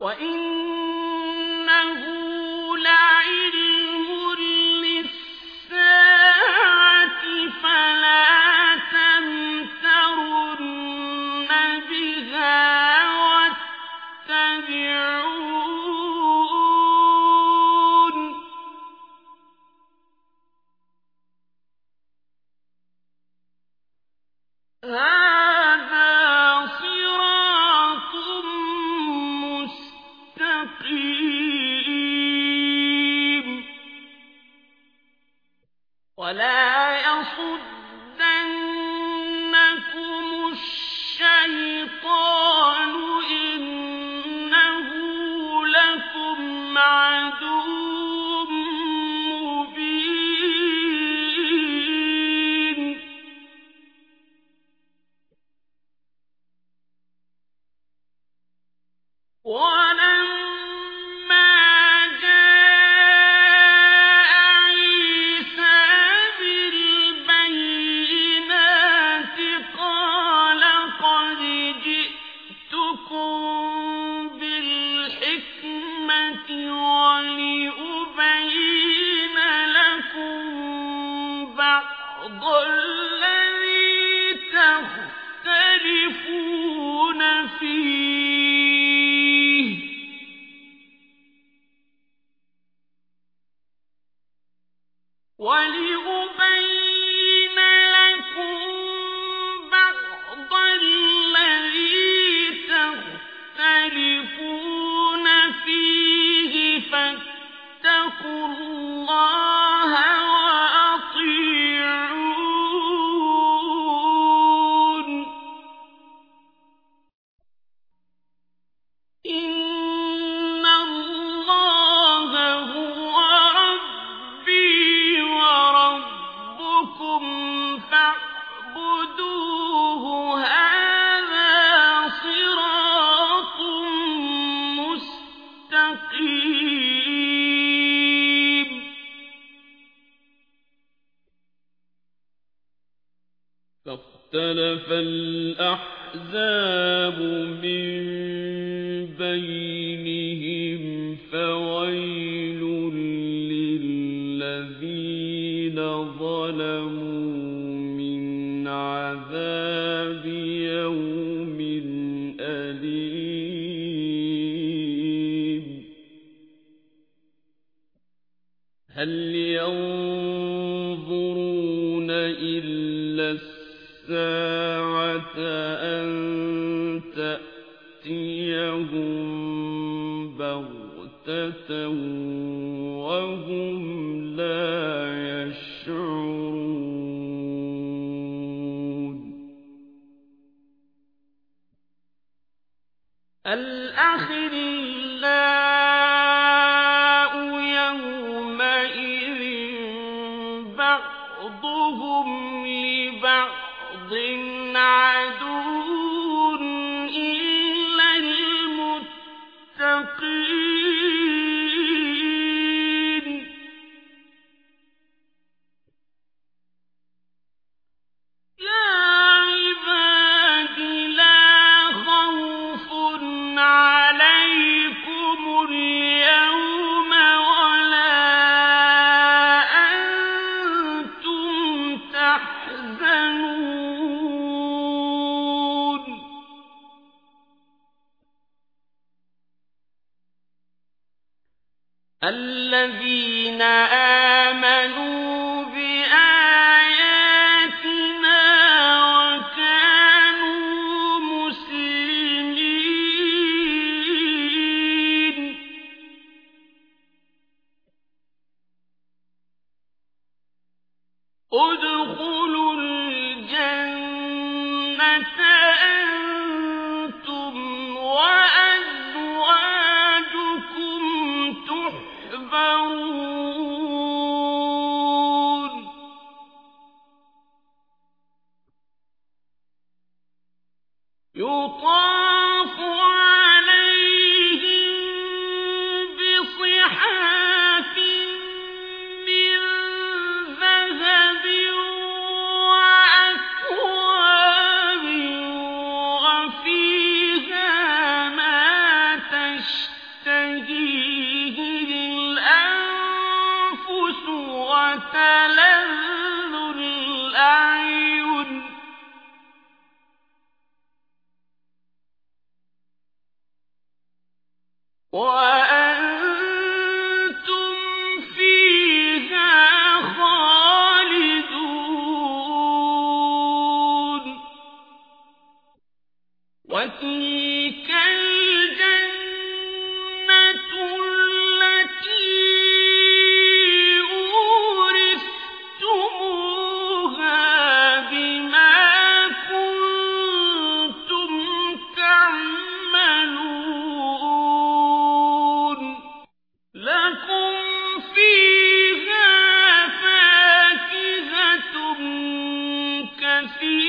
وَإِنَّهُ وَلَا يَصُدَّنَّكُمُ بِالْحِكْمَةِ فَاخْتَلَفَ الْأَحْزَابُ مِن بَيْنِهِمْ ۖ فَوَيْلٌ لِّلَّذِينَ ظَلَمُوا مِنْ عَذَابِ يَوْمٍ أَلِيمٍ. هَلْ يَنظُرُونَ إِلَّا السَّاعَةَ أَن تَأْتِيَهُم بَغْتَةً وَهُمْ لَا يَشْعُرُونَ الْأَخِلَّاءُ يَوْمَئِذٍ بَعْضُهُمْ لِبَعْضٍ عَدُوٌّ الَّذِينَ آمَنُوا بِآيَاتِنَا وَكَانُوا مُسْلِمِينَ. ادْخُلُوا يُطَافُ لَا في